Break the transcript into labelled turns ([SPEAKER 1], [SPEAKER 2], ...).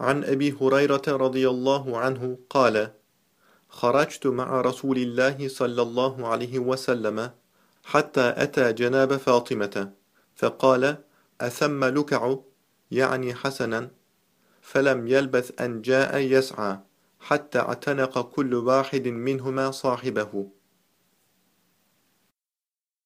[SPEAKER 1] عن أبي هريرة رضي الله عنه قال خرجت مع رسول الله صلى الله عليه وسلم حتى أتى جناب فاطمة فقال أثم لكع؟ يعني حسنا. فلم يلبث أن جاء يسعى حتى اعتنق كل واحد منهما صاحبه.